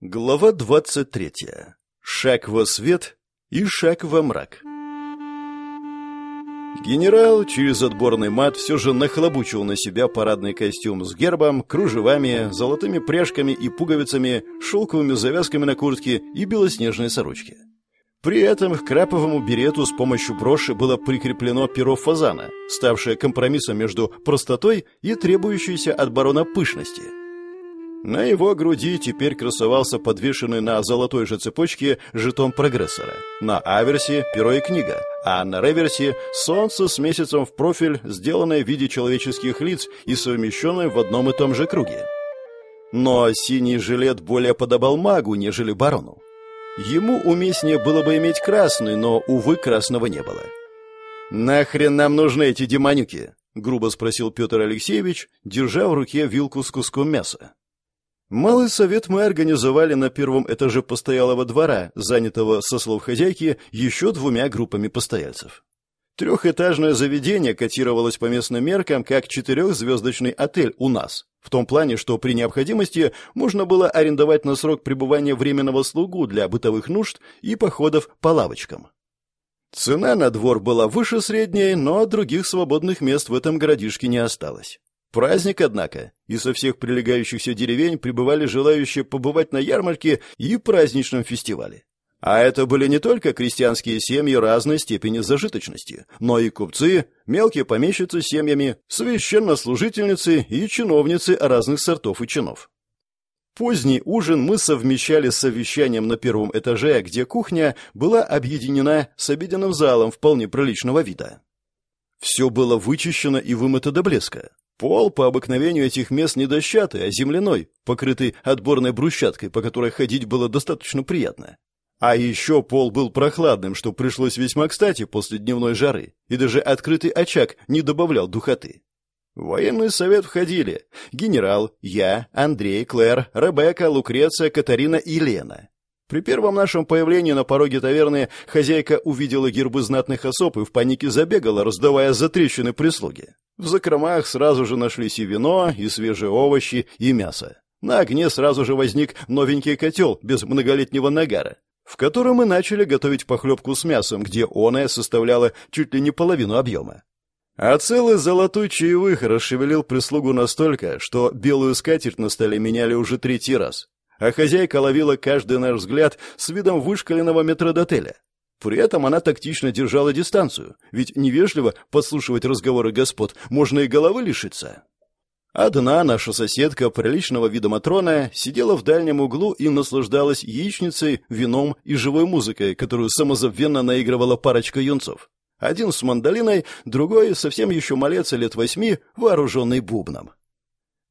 Глава 23. Шаг во свет и шаг во мрак. Генерал через отборный мат все же нахлобучил на себя парадный костюм с гербом, кружевами, золотыми пряжками и пуговицами, шелковыми завязками на куртке и белоснежной сорочке. При этом к краповому берету с помощью броши было прикреплено перо фазана, ставшее компромиссом между простотой и требующейся от барона пышности – на его груди теперь красовался подвешенный на золотой же цепочке жетон прогрессора. На аверсе – перо и книга, а на реверсе – солнце с месяцем в профиль, сделанное в виде человеческих лиц и совмещенное в одном и том же круге. Но синий жилет более подобал магу, нежели барону. Ему уместнее было бы иметь красный, но, увы, красного не было. «Нахрен нам нужны эти демонюки?» — грубо спросил Петр Алексеевич, держа в руке вилку с куском мяса. Малый совет мы организовали на первом этаже постоялого двора, занятого, со слов хозяйки, еще двумя группами постояльцев. Трехэтажное заведение котировалось по местным меркам как четырехзвездочный отель у нас, в том плане, что при необходимости можно было арендовать на срок пребывания временного слугу для бытовых нужд и походов по лавочкам. Цена на двор была выше средней, но других свободных мест в этом городишке не осталось. Праздник, однако, и со всех прилегающихся деревень прибывали желающие побывать на ярмарке и праздничном фестивале. А это были не только крестьянские семьи разной степени зажиточности, но и купцы, мелкие помещицы с семьями, священнослужительницы и чиновницы разных сортов и чинов. Поздний ужин мы совмещали с совещанием на первом этаже, где кухня была объединена с обеденным залом вполне приличного вида. Все было вычищено и вымыто до блеска. Пол по обыкновению этих мест не дощатый, а земляной, покрытый отборной брусчаткой, по которой ходить было достаточно приятно. А еще пол был прохладным, что пришлось весьма кстати после дневной жары, и даже открытый очаг не добавлял духоты. В военный совет входили генерал, я, Андрей, Клэр, Ребекка, Лукреция, Катарина и Лена. При первом нашем появлении на пороге таверны хозяйка увидела гербы знатных особ и в панике забегала, раздавая затрещины прислуги. В закромах сразу же нашлись и вино, и свежие овощи, и мясо. На огне сразу же возник новенький котел без многолетнего нагара, в котором мы начали готовить похлебку с мясом, где оная составляла чуть ли не половину объема. А целый золотой чаевых расшевелил прислугу настолько, что белую скатерть на столе меняли уже третий раз. А хозяйка ловила каждый наш взгляд с видом вышкаленного метродотеля. При этом она тактично держала дистанцию, ведь невежливо подслушивать разговоры господ можно и головы лишиться. Одна наша соседка, приличного вида Матрона, сидела в дальнем углу и наслаждалась яичницей, вином и живой музыкой, которую самозабвенно наигрывала парочка юнцов. Один с мандолиной, другой, совсем еще малец лет восьми, вооруженный бубном.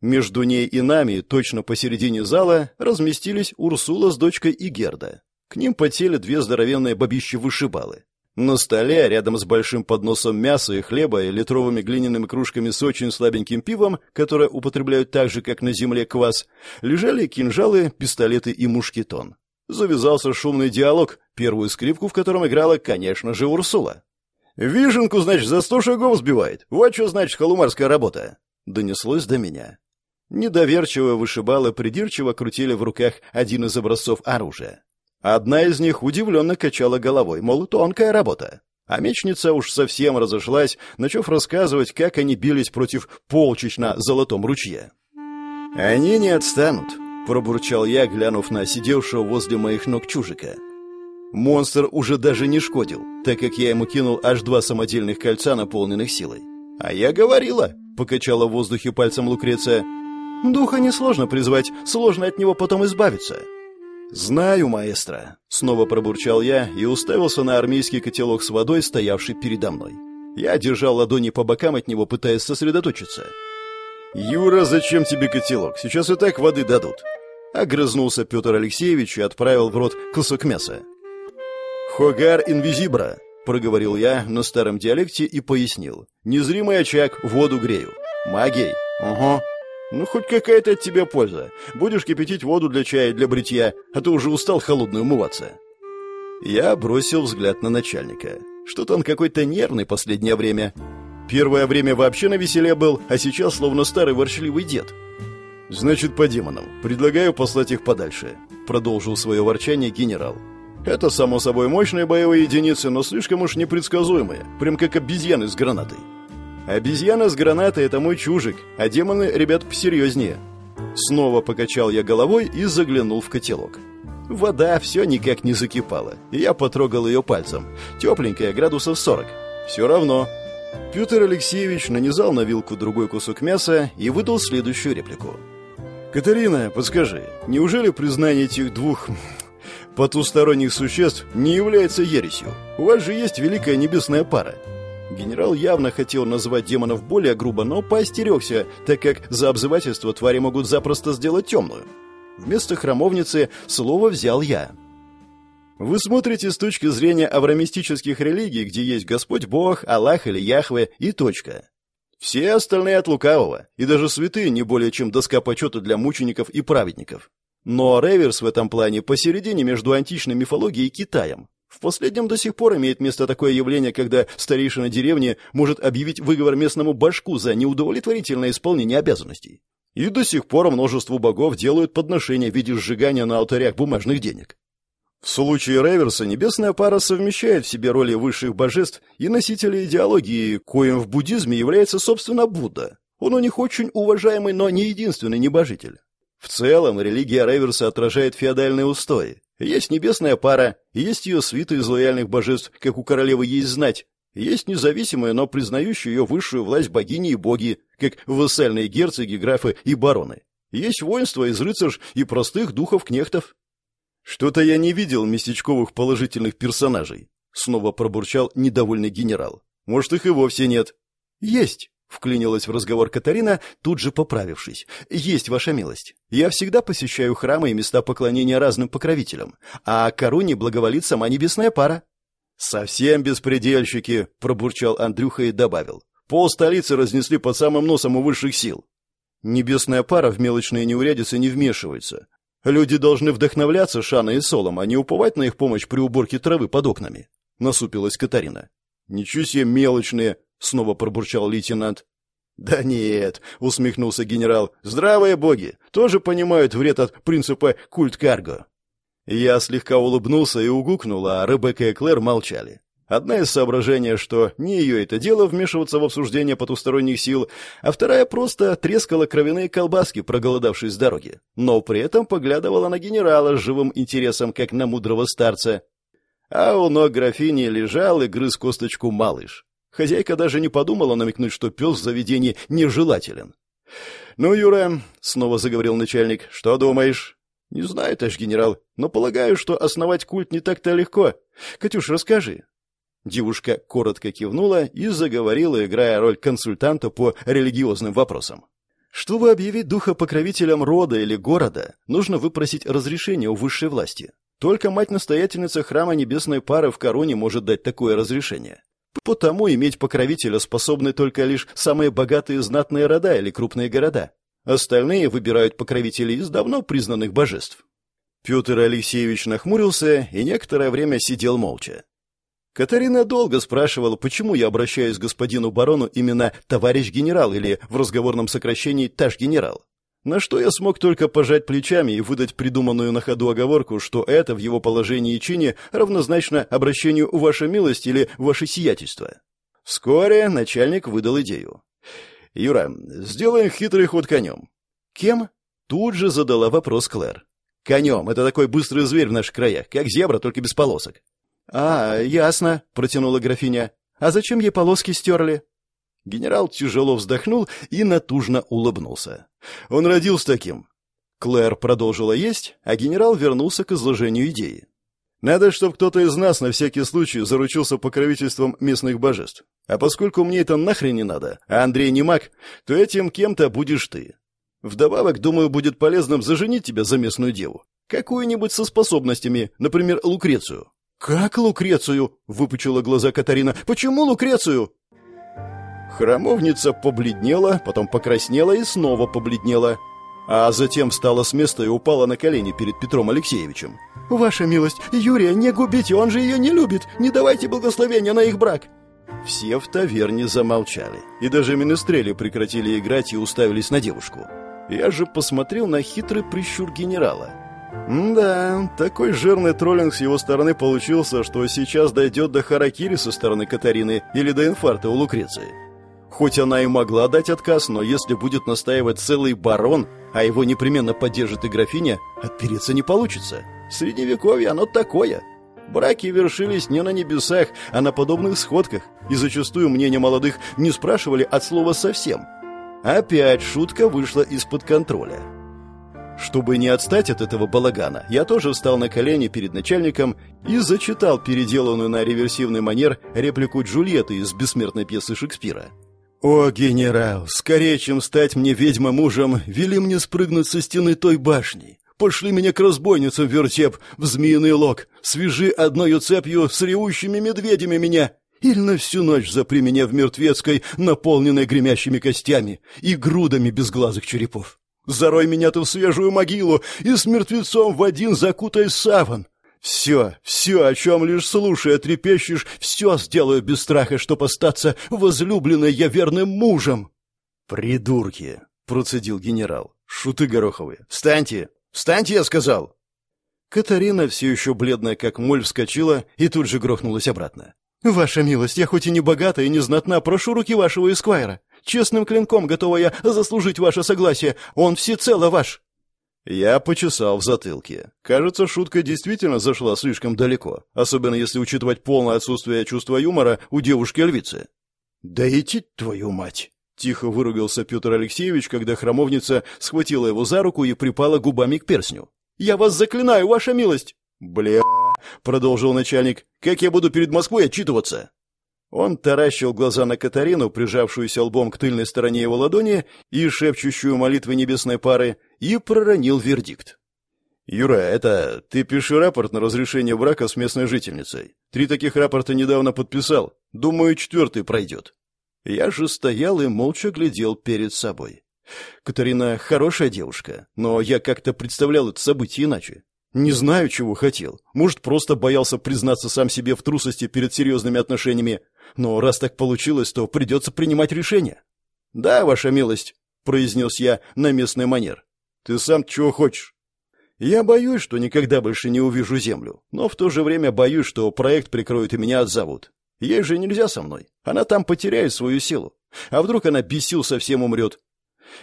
Между ней и нами, точно посередине зала, разместились Урсула с дочкой и Герда. К ним потели две здоровенные бабищи-вышибалы. На столе, рядом с большим подносом мяса и хлеба и литровыми глиняными кружками с очень слабеньким пивом, которое употребляют так же, как на земле квас, лежали кинжалы, пистолеты и мушкетон. Завязался шумный диалог, первую скрипку в котором играла, конечно же, Урсула. «Вишенку, значит, за сто шагов сбивает. Вот что значит халумарская работа!» Донеслось до меня. Недоверчиво вышибалы придирчиво крутили в руках один из образцов оружия. Одна из них удивленно качала головой, мол, тонкая работа. А мечница уж совсем разошлась, начав рассказывать, как они бились против полчищ на золотом ручье. «Они не отстанут», — пробурчал я, глянув на сидевшего возле моих ног чужика. Монстр уже даже не шкодил, так как я ему кинул аж два самодельных кольца, наполненных силой. «А я говорила», — покачала в воздухе пальцем Лукреция. «Духа несложно призвать, сложно от него потом избавиться». «Знаю, маэстро», — снова пробурчал я и уставился на армейский котелок с водой, стоявший передо мной. Я держал ладони по бокам от него, пытаясь сосредоточиться. «Юра, зачем тебе котелок? Сейчас и так воды дадут». Огрызнулся Петр Алексеевич и отправил в рот кусок мяса. «Хогар инвизибра», — проговорил я на старом диалекте и пояснил. «Незримый очаг, воду грею». «Магией?» «Угу», ну, хоть какая-то от тебя польза. Будешь кипятить воду для чая и для бритья, а то уже устал холодной умываться. Я бросил взгляд на начальника. Что-то он какой-то нервный последнее время. Первое время вообще на веселе был, а сейчас словно старый ворчливый дед. Значит, по демонам. Предлагаю послать их подальше. продолжил свое ворчание генерал. Это, само собой, мощные боевые единицы, но слишком уж непредсказуемые, прям как обезьяны с гранатой. Обезьяна с гранатой — это мой чужик, а демоны, ребят, посерьезнее. Снова покачал я головой и заглянул в котелок. Вода все никак не закипала, и я потрогал ее пальцем. Тепленькая, градусов 40. Все равно. Петр Алексеевич нанизал на вилку другой кусок мяса и выдал следующую реплику. «Катарина, подскажи, неужели признание этих двух потусторонних существ не является ересью? У вас же есть великая небесная пара. Генерал явно хотел назвать демонов более грубо, но поостерегся, так как за обзывательство твари могут запросто сделать темную. Вместо храмовницы слово взял я. Вы смотрите с точки зрения аврамистических религий, где есть Господь Бог, Аллах или Яхве и точка. Все остальные от лукавого, и даже святые не более чем доска почета для мучеников и праведников. Но реверс в этом плане посередине между античной мифологией и Китаем. В последнем до сих пор имеет место такое явление, когда старейшина деревни может объявить выговор местному башку за неудовлетворительное исполнение обязанностей. И до сих пор множеству богов делают подношения в виде сжигания на алтарях бумажных денег. В случае реверса небесная пара совмещает в себе роли высших божеств и носителей идеологии, коим в буддизме является, собственно, Будда. Он у них очень уважаемый, но не единственный небожитель. В целом, религия реверса отражает феодальные устои. Есть небесная пара, есть ее свита из лояльных божеств, как у королевы есть знать. Есть независимые, но признающие ее высшую власть богини и боги, как вассальные герцоги, графы и бароны. Есть воинство из рыцарш и простых духов-кнехтов. Что-то я не видел местечковых положительных персонажей, снова пробурчал недовольный генерал. Может, их и вовсе нет. Есть. Вклинилась в разговор Катарина, тут же поправившись. «Есть ваша милость. Я всегда посещаю храмы и места поклонения разным покровителям, а Коруне благоволит сама небесная пара». «Совсем беспредельщики!» — пробурчал Андрюха и добавил. «Пол столицы разнесли под самым носом у высших сил». Небесная пара в мелочные неурядицы не вмешивается. Люди должны вдохновляться Шаной и Солом, а не уповать на их помощь при уборке травы под окнами. Насупилась Катарина. «Ничего себе мелочные!» — снова пробурчал лейтенант. «Да нет», — усмехнулся генерал, — «здравые боги тоже понимают вред от принципа культ-карго». Я слегка улыбнулся и угукнул, а Ребекка и Клэр молчали. Одна из соображений, что не ее это дело вмешиваться в обсуждение потусторонних сил, а вторая просто трескала кровяные колбаски, проголодавшись с дороги, но при этом поглядывала на генерала с живым интересом, как на мудрого старца. А у ног графини лежал и грыз косточку малыш. Хозяйка даже не подумала намекнуть, что пес в заведении нежелателен. «Ну, Юра», — снова заговорил начальник, — «что думаешь?» «Не знаю, товарищ генерал, но полагаю, что основать культ не так-то легко. Катюш, расскажи». Девушка коротко кивнула и заговорила, играя роль консультанта по религиозным вопросам. Чтобы объявить духа покровителем рода или города, нужно выпросить разрешение у высшей власти. Только мать-настоятельница храма Небесной Пары в Короне может дать такое разрешение. Потому иметь покровителя способны только лишь самые богатые знатные рода или крупные города. Остальные выбирают покровителей из давно признанных божеств. Петр Алексеевич нахмурился и некоторое время сидел молча. Катарина долго спрашивала, почему я обращаюсь к господину барону именно «товарищ генерал» или в разговорном сокращении «таш генерал». На что я смог только пожать плечами и выдать придуманную на ходу оговорку, что это в его положении и чине равнозначно обращению «Ваша милость» или «Ваше сиятельство». Вскоре начальник выдал идею. «Юра, сделаем хитрый ход конем». «Кем?» Тут же задала вопрос Клэр. «Конем. Это такой быстрый зверь в наших краях, как зебра, только без полосок». «А, ясно», — протянула графиня. «А зачем ей полоски стерли?» Генерал тяжело вздохнул и натужно улыбнулся. Он родился таким. Клэр продолжила есть, а генерал вернулся к изложению идеи. Надо, чтобы кто-то из нас на всякий случай заручился покровительством местных божеств. А поскольку мне это нахрен не надо, а Андрей не маг, то этим кем-то будешь ты. Вдобавок, думаю, будет полезным заженить тебя за местную деву. Какую-нибудь со способностями, например, Лукрецию. «Как Лукрецию?» — выпучила глаза Катарина. «Почему Лукрецию?» Храмовница побледнела, потом покраснела и снова побледнела. А затем встала с места и упала на колени перед Петром Алексеевичем. «Ваша милость, Юрия не губите, он же ее не любит! Не давайте благословения на их брак!» Все в таверне замолчали, и даже министрели прекратили играть и уставились на девушку. Я же посмотрел на хитрый прищур генерала. Да, такой жирный троллинг с его стороны получился, что сейчас дойдет до харакири со стороны Катарины или до инфаркта у Лукреции. Хоть она и могла дать отказ, но если будет настаивать целый барон, а его непременно поддержит и графиня, отпереться не получится. Средневековье оно такое. Браки вершились не на небесах, а на подобных сходках, и зачастую мнение молодых не спрашивали от слова совсем. Опять шутка вышла из-под контроля. Чтобы не отстать от этого балагана, я тоже встал на колени перед начальником и зачитал переделанную на реверсивный манер реплику Джульетты из бессмертной пьесы Шекспира. «О, генерал, скорее, чем стать мне ведьма-мужем, вели мне спрыгнуть со стены той башни. Пошли меня к разбойницам вертеп, в змеиный лог. Свяжи одною цепью с ревущими медведями меня. Или на всю ночь запри меня в мертвецкой, наполненной гремящими костями и грудами безглазых черепов. Зарой меня ты в свежую могилу и с мертвецом в один закутай саван. Все, все, о чем лишь слушая трепещешь, все сделаю без страха, чтоб остаться возлюбленной я верным мужем. Придурки, процедил генерал. Шуты гороховые. Встаньте! Встаньте, я сказал! Катарина, все еще бледная как моль, вскочила и тут же грохнулась обратно. «Ваша милость, я хоть и не богата и не знатна, прошу руки вашего эсквайра. Честным клинком готова я заслужить ваше согласие. Он всецело ваш». Я почесал в затылке. Кажется, шутка действительно зашла слишком далеко, особенно если учитывать полное отсутствие чувства юмора у девушки-львицы. «Да идти твою мать!» — тихо выругался Петр Алексеевич, когда храмовница схватила его за руку и припала губами к перстню. «Я вас заклинаю, ваша милость!» «Бля...» — продолжил начальник. «Как я буду перед Москвой отчитываться?» Он таращил глаза на Катарину, прижавшуюся лбом к тыльной стороне его ладони и шепчущую молитвы небесной пары, и проронил вердикт. «Юра, это ты пиши рапорт на разрешение брака с местной жительницей. Три таких рапорта недавно подписал. Думаю, четвертый пройдет». Я же стоял и молча глядел перед собой. Катарина хорошая девушка, но я как-то представлял это событие иначе. Не знаю, чего хотел. Может, просто боялся признаться сам себе в трусости перед серьезными отношениями. Но раз так получилось, то придется принимать решение. «Да, ваша милость», — произнес я на местный манер. «Ты сам чего хочешь?» Я боюсь, что никогда больше не увижу землю, но в то же время боюсь, что проект прикроют и меня отзовут. Ей же нельзя со мной. Она там потеряет свою силу. А вдруг она без сил совсем умрет?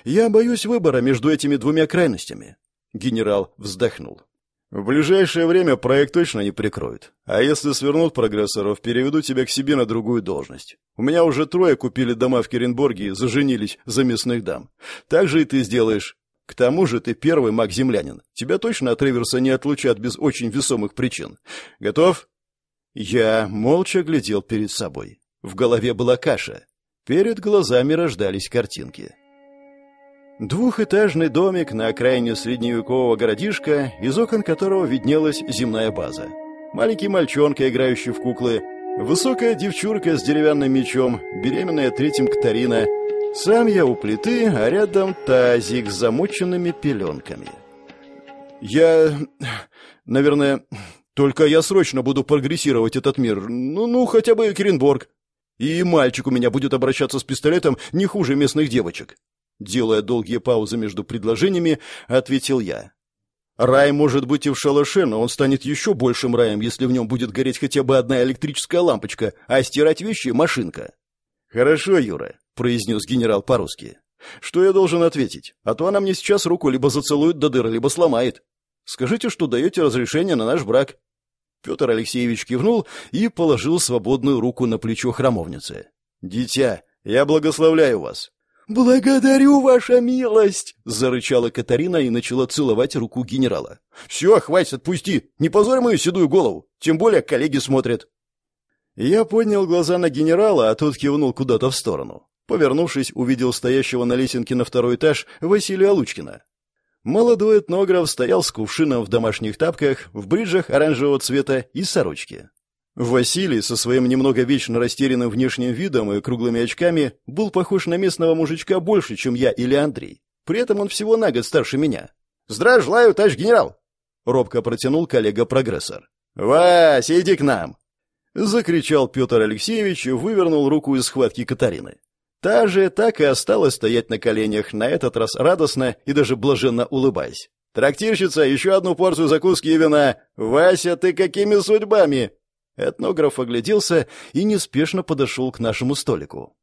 Я боюсь выбора между этими двумя крайностями. Генерал вздохнул. В ближайшее время проект точно не прикроют. А если свернут прогрессоров, переведу тебя к себе на другую должность. У меня уже трое купили дома в Керенборге и заженились за местных дам. Так же и ты сделаешь. К тому же ты первый маг-землянин. Тебя точно от Риверса не отлучат без очень весомых причин. Готов? Я молча глядел перед собой. В голове была каша. Перед глазами рождались картинки. Двухэтажный домик на окраине средневекового городишка, из окон которого виднелась земная база. Маленький мальчонка, играющий в куклы, высокая девчурка с деревянным мечом, беременная третьим Катарина. Сам я у плиты, а рядом тазик с замоченными пеленками. Я... наверное... Только я срочно буду прогрессировать этот мир. Ну, ну, хотя бы Керенборг. И мальчик у меня будет обращаться с пистолетом не хуже местных девочек. Делая долгие паузы между предложениями, ответил я. Рай может быть и в шалаше, но он станет еще большим раем, если в нем будет гореть хотя бы одна электрическая лампочка, а стирать вещи — машинка. «Хорошо, Юра», — произнес генерал по-русски. «Что я должен ответить? А то она мне сейчас руку либо зацелует до дыры, либо сломает. Скажите, что даете разрешение на наш брак». Петр Алексеевич кивнул и положил свободную руку на плечо храмовницы. «Дитя, я благословляю вас. «Благодарю, ваша милость!» — зарычала Катарина и начала целовать руку генерала. «Все, хватит, отпусти! Не позорь мою седую голову! Тем более коллеги смотрят!» Я поднял глаза на генерала, а тот кивнул куда-то в сторону. Повернувшись, увидел стоящего на лесенке на второй этаж Василия Лучкина. Молодой этнограф стоял с кувшином в домашних тапках, в бриджах оранжевого цвета и сорочке. Василий со своим немного вечно растерянным внешним видом и круглыми очками был похож на местного мужичка больше, чем я или Андрей. При этом он всего на год старше меня. «Здравия желаю, товарищ генерал!» — робко протянул коллега-прогрессор. «Вась, иди к нам!» — закричал Петр Алексеевич и вывернул руку из схватки Катарины. Та же так и осталась стоять на коленях, на этот раз радостно и даже блаженно улыбаясь. «Трактирщица, еще одну порцию закуски и вина! Вася, ты какими судьбами?» Этнограф огляделся и неспешно подошел к нашему столику.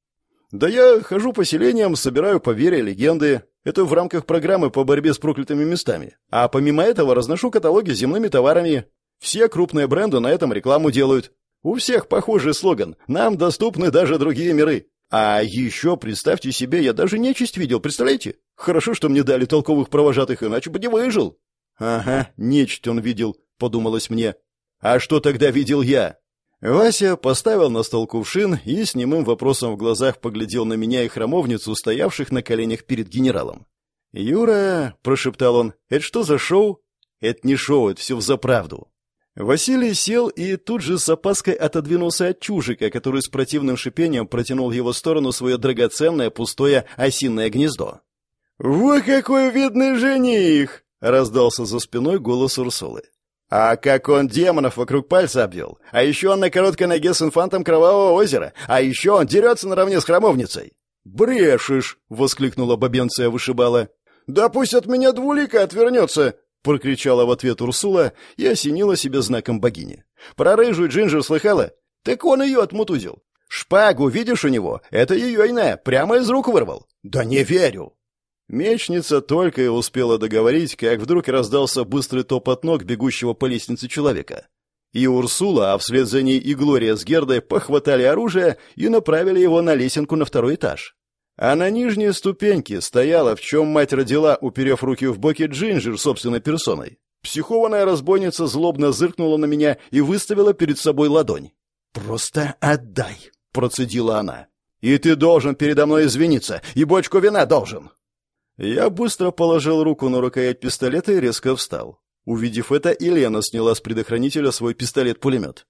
«Да я хожу по селениям, собираю поверья, легенды. Это в рамках программы по борьбе с проклятыми местами. А помимо этого разношу каталоги с земными товарами. Все крупные бренды на этом рекламу делают. У всех похожий слоган «Нам доступны даже другие миры». А еще, представьте себе, я даже нечисть видел, представляете? Хорошо, что мне дали толковых провожатых, иначе бы не выжил. Ага, нечисть он видел, подумалось мне. А что тогда видел я? Вася поставил на стол кувшин и с немым вопросом в глазах поглядел на меня и храмовницу, стоявших на коленях перед генералом. «Юра», — прошептал он, — «это что за шоу?» «Это не шоу, это все взаправду. Василий сел и тут же с опаской отодвинулся от чужика, который с противным шипением протянул в его сторону свое драгоценное пустое осиное гнездо. «Во какой видный жених!» — раздался за спиной голос Урсулы. «А как он демонов вокруг пальца обвел! А еще он на короткой ноге с инфантом Кровавого озера! А еще он дерется наравне с храмовницей!» «Брешешь!» — воскликнула бабенция вышибала. «Да пусть от меня двулика отвернется!» — прокричала в ответ Урсула и осенила себе знаком богини. «Про рыжую Джинджер слыхала? Так он ее отмутузил. Шпагу видишь у него? Это ее иная, прямо из рук вырвал. Да не верю!» Мечница только и успела договорить, как вдруг раздался быстрый топот ног бегущего по лестнице человека. И Урсула, а вслед за ней и Глория с Гердой похватали оружие и направили его на лесенку на второй этаж. А на нижней ступеньке стояла, в чем мать родила, уперев руки в боки Джинджер собственной персоной. Психованная разбойница злобно зыркнула на меня и выставила перед собой ладонь. «Просто отдай!» — процедила она. «И ты должен передо мной извиниться, и бочку вина должен!» Я быстро положил руку на рукоять пистолета и резко встал. Увидев это, Елена сняла с предохранителя свой пистолет-пулемет.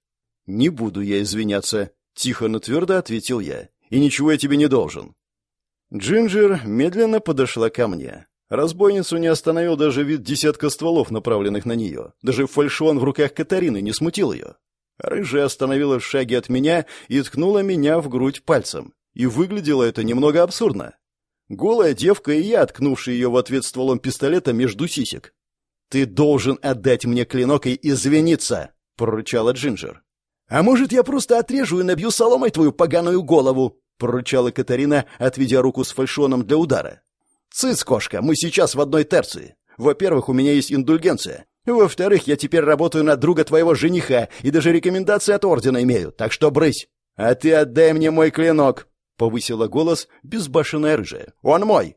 «Не буду я извиняться», — тихо, но твердо ответил я. «И ничего я тебе не должен. Джинджер медленно подошла ко мне. Разбойницу не остановил даже вид десятка стволов, направленных на нее. Даже фальшон в руках Катарины не смутил ее. Рыжая остановилась в шаге от меня и ткнула меня в грудь пальцем. И выглядело это немного абсурдно. Голая девка и я, ткнувший ее в ответ стволом пистолета между сисек. «Ты должен отдать мне клинок и извиниться!» — прорычала Джинджер. «А может, я просто отрежу и набью соломой твою поганую голову?» прорычала Катарина, отведя руку с фальшоном для удара. «Цыц, кошка, мы сейчас в одной терции. Во-первых, у меня есть индульгенция. Во-вторых, я теперь работаю на друга твоего жениха и даже рекомендации от ордена имею, так что брысь. А ты отдай мне мой клинок!» — повысила голос безбашенная рыжая. «Он мой!»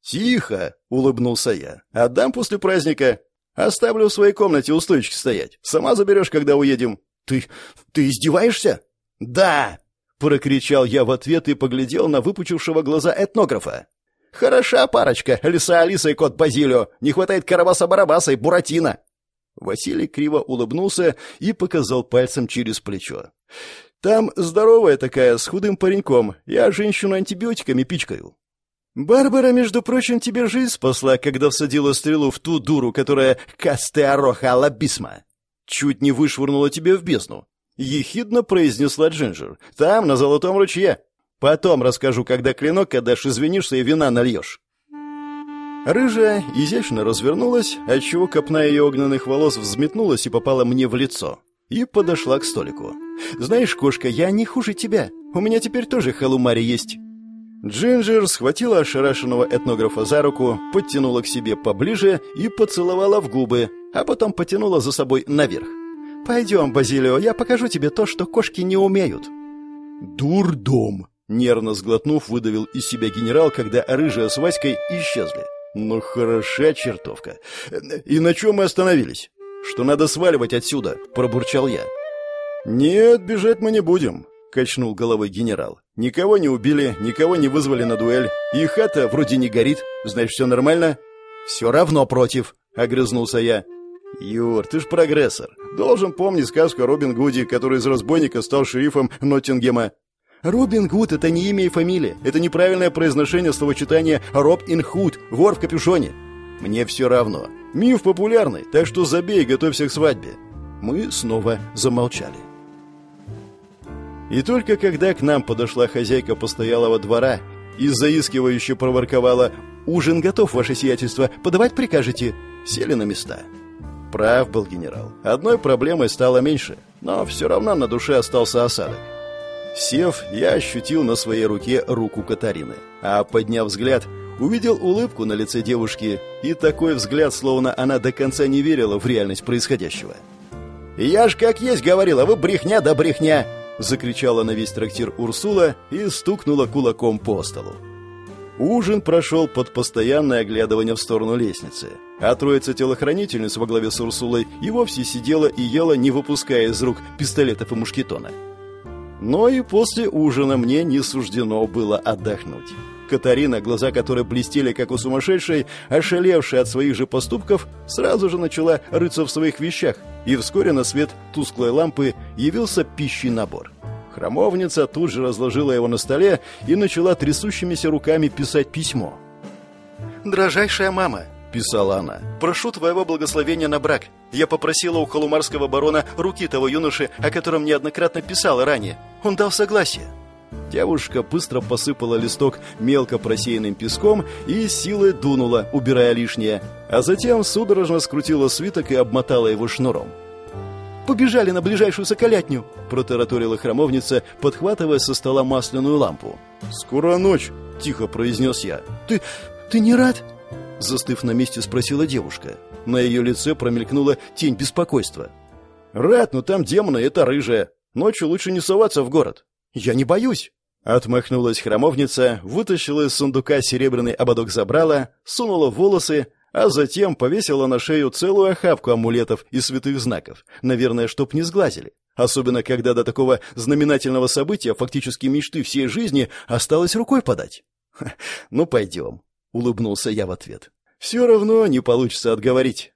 «Тихо!» — улыбнулся я. «Отдам после праздника. Оставлю в своей комнате у стоечки стоять. Сама заберешь, когда уедем». «Ты... ты издеваешься?» «Да!» Прокричал я в ответ и поглядел на выпучившего глаза этнографа. «Хороша парочка, лиса Алиса и кот Базилио. Не хватает Карабаса-Барабаса и Буратино». Василий криво улыбнулся и показал пальцем через плечо. «Там здоровая такая, с худым пареньком. Я женщину антибиотиками пичкаю». «Барбара, между прочим, тебе жизнь спасла, когда всадила стрелу в ту дуру, которая Кастеароха Алабисма. Чуть не вышвырнула тебе в бездну. — ехидно произнесла Джинджер. «Там, на Золотом ручье. Потом расскажу, когда клинок отдашь, извинишься и вина нальешь». Рыжая изящно развернулась, отчего копна ее огненных волос взметнулась и попала мне в лицо. И подошла к столику. «Знаешь, кошка, я не хуже тебя. У меня теперь тоже халумари есть». Джинджер схватила ошарашенного этнографа за руку, подтянула к себе поближе и поцеловала в губы, а потом потянула за собой наверх. «Пойдем, Базилио, я покажу тебе то, что кошки не умеют». «Дурдом!» — нервно сглотнув, выдавил из себя генерал, когда рыжая с Васькой исчезли. «Ну, хороша чертовка! И на чем мы остановились?» «Что надо сваливать отсюда?» — пробурчал я. «Нет, бежать мы не будем», — качнул головой генерал. «Никого не убили, никого не вызвали на дуэль. И хата вроде не горит. Значит, все нормально?» «Все равно против», — огрызнулся я. «Юр, ты ж прогрессор. Должен помнить сказку о Робин Гуде, который из разбойника стал шерифом Ноттингема». «Робин Гуд — это не имя и фамилия. Это неправильное произношение словочитания «Роб ин Худ», «Вор в капюшоне». «Мне все равно. Миф популярный, так что забей готовься к свадьбе». Мы снова замолчали. И только когда к нам подошла хозяйка постоялого двора и заискивающе проворковала «Ужин готов, ваше сиятельство, подавать прикажете?» Сели на места. Прав был генерал. Одной проблемой стало меньше, но все равно на душе остался осадок. Сев, я ощутил на своей руке руку Катарины, а, подняв взгляд, увидел улыбку на лице девушки и такой взгляд, словно она до конца не верила в реальность происходящего. «Я ж как есть говорила, вы брехня да брехня!» закричала на весь трактир Урсула и стукнула кулаком по столу. Ужин прошел под постоянное оглядывание в сторону лестницы, а троица телохранительниц во главе с Урсулой и вовсе сидела и ела, не выпуская из рук пистолетов и мушкетона. Но и после ужина мне не суждено было отдохнуть. Катарина, глаза которой блестели, как у сумасшедшей, ошалевшая от своих же поступков, сразу же начала рыться в своих вещах, и вскоре на свет тусклой лампы явился пищий набор. Храмовница тут же разложила его на столе и начала трясущимися руками писать письмо. «Дрожайшая мама», — писала она, — «прошу твоего благословения на брак. Я попросила у холумарского барона руки того юноши, о котором неоднократно писала ранее. Он дал согласие». Девушка быстро посыпала листок мелко просеянным песком и силой дунула, убирая лишнее, а затем судорожно скрутила свиток и обмотала его шнуром. «Побежали на ближайшую соколятню!» – протараторила храмовница, подхватывая со стола масляную лампу. «Скоро ночь!» – тихо произнес я. «Ты... ты не рад?» Застыв на месте, спросила девушка. На ее лице промелькнула тень беспокойства. «Рад, но там демоны, это рыжая. Ночью лучше не соваться в город». «Я не боюсь!» Отмахнулась храмовница, вытащила из сундука серебряный ободок забрала, сунула в волосы, а затем повесила на шею целую охапку амулетов и святых знаков, наверное, чтоб не сглазили. Особенно, когда до такого знаменательного события, фактически мечты всей жизни, осталось рукой подать. «Ну, пойдем», — улыбнулся я в ответ. «Все равно не получится отговорить».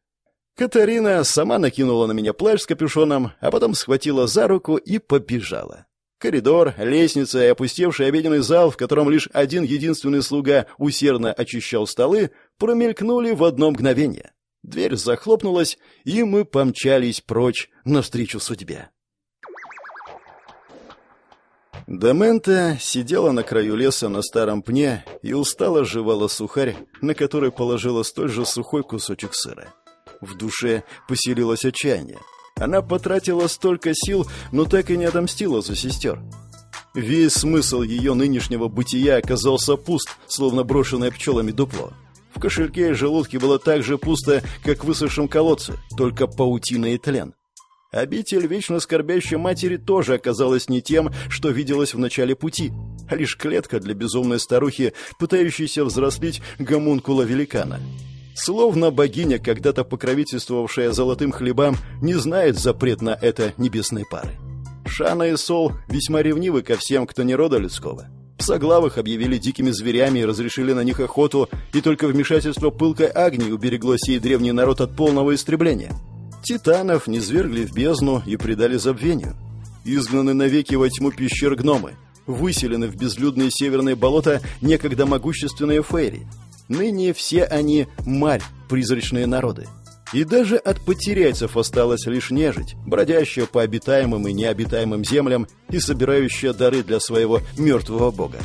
Катарина сама накинула на меня плащ с капюшоном, а потом схватила за руку и побежала. Коридор, лестница и опустевший обеденный зал, в котором лишь один единственный слуга усердно очищал столы, промелькнули в одно мгновение. Дверь захлопнулась, и мы помчались прочь навстречу судьбе. Демента сидела на краю леса на старом пне и устало жевала сухарь, на который положила столь же сухой кусочек сыра. В душе поселилось отчаяние. Она потратила столько сил, но так и не отомстила за сестер. Весь смысл ее нынешнего бытия оказался пуст, словно брошенное пчелами дупло. В кошельке и желудке было так же пусто, как в высохшем колодце, только паутина и тлен. Обитель вечно скорбящей матери тоже оказалась не тем, что виделось в начале пути, а лишь клетка для безумной старухи, пытающейся взрослить гомункула великана. Словно богиня, когда-то покровительствовавшая золотым хлебам, не знает запрет на это небесной пары. Шана и Сол весьма ревнивы ко всем, кто не рода людского. Псоглавых объявили дикими зверями и разрешили на них охоту, и только вмешательство пылкой Агнии уберегло сей древний народ от полного истребления. Титанов низвергли в бездну и предали забвению. Изгнаны навеки во тьму пещер гномы, выселены в безлюдные северные болота некогда могущественные фейри – Ныне все они марь, призрачные народы. И даже от потеряйцев осталась лишь нежить, бродящая по обитаемым и необитаемым землям и собирающая дары для своего мертвого бога.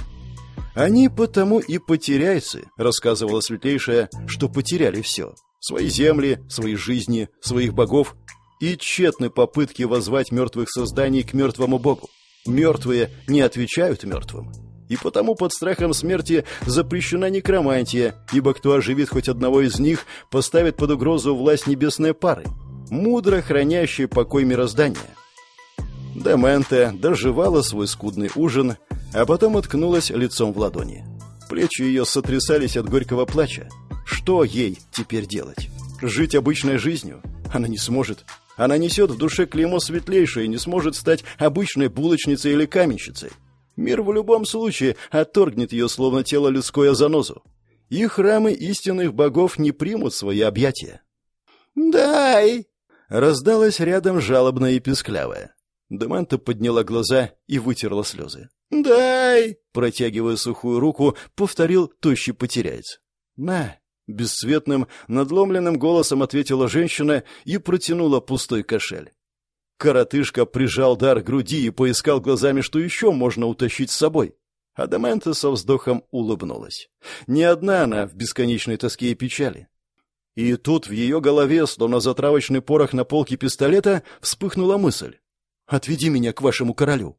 «Они потому и потеряйцы», — рассказывала Светлейшая, — «что потеряли все. Свои земли, свои жизни, своих богов и тщетны попытки возвать мертвых созданий к мертвому богу. Мертвые не отвечают мертвым и потому под страхом смерти запрещена некромантия, ибо кто оживит хоть одного из них, поставит под угрозу власть небесной пары, мудро хранящей покой мироздания. Дементе доживала свой скудный ужин, а потом уткнулась лицом в ладони. Плечи ее сотрясались от горького плача. Что ей теперь делать? Жить обычной жизнью? Она не сможет. Она несет в душе клеймо светлейшее и не сможет стать обычной булочницей или каменщицей. Мир в любом случае отторгнет ее, словно тело людское занозу. И храмы истинных богов не примут свои объятия. «Дай!» — раздалась рядом жалобная и песклявая. Деманта подняла глаза и вытерла слезы. «Дай!» — протягивая сухую руку, повторил тощий потеряец. «На!» — бесцветным, надломленным голосом ответила женщина и протянула пустой кошель. Коротышка прижал дар к груди и поискал глазами, что еще можно утащить с собой. Адамента со вздохом улыбнулась. Не одна она в бесконечной тоске и печали. И тут в ее голове, словно затравочный порох на полке пистолета, вспыхнула мысль. «Отведи меня к вашему королю».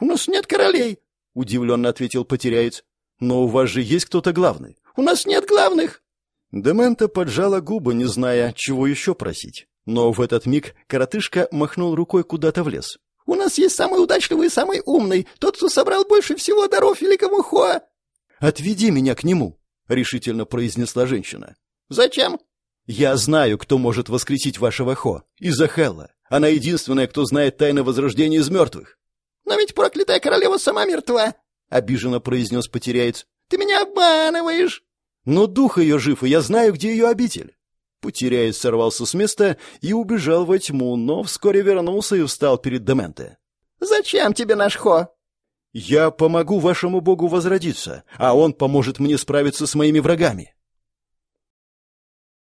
«У нас нет королей», — удивленно ответил потеряец. «Но у вас же есть кто-то главный». «У нас нет главных». Демента поджала губы, не зная, чего еще просить. Но в этот миг коротышка махнул рукой куда-то в лес. «У нас есть самый удачливый и самый умный, тот, кто собрал больше всего даров великому Хуа». «Отведи меня к нему», — решительно произнесла женщина. «Зачем?» «Я знаю, кто может воскресить вашего Хо. Изахелла. Она единственная, кто знает тайны возрождения из мертвых». «Но ведь проклятая королева сама мертва», — обиженно произнес потеряец. «Ты меня обманываешь!» «Но дух ее жив, и я знаю, где ее обитель». Потеряец сорвался с места и убежал во тьму, но вскоре вернулся и встал перед Дементе. «Зачем тебе наш Хо?» «Я помогу вашему богу возродиться, а он поможет мне справиться с моими врагами».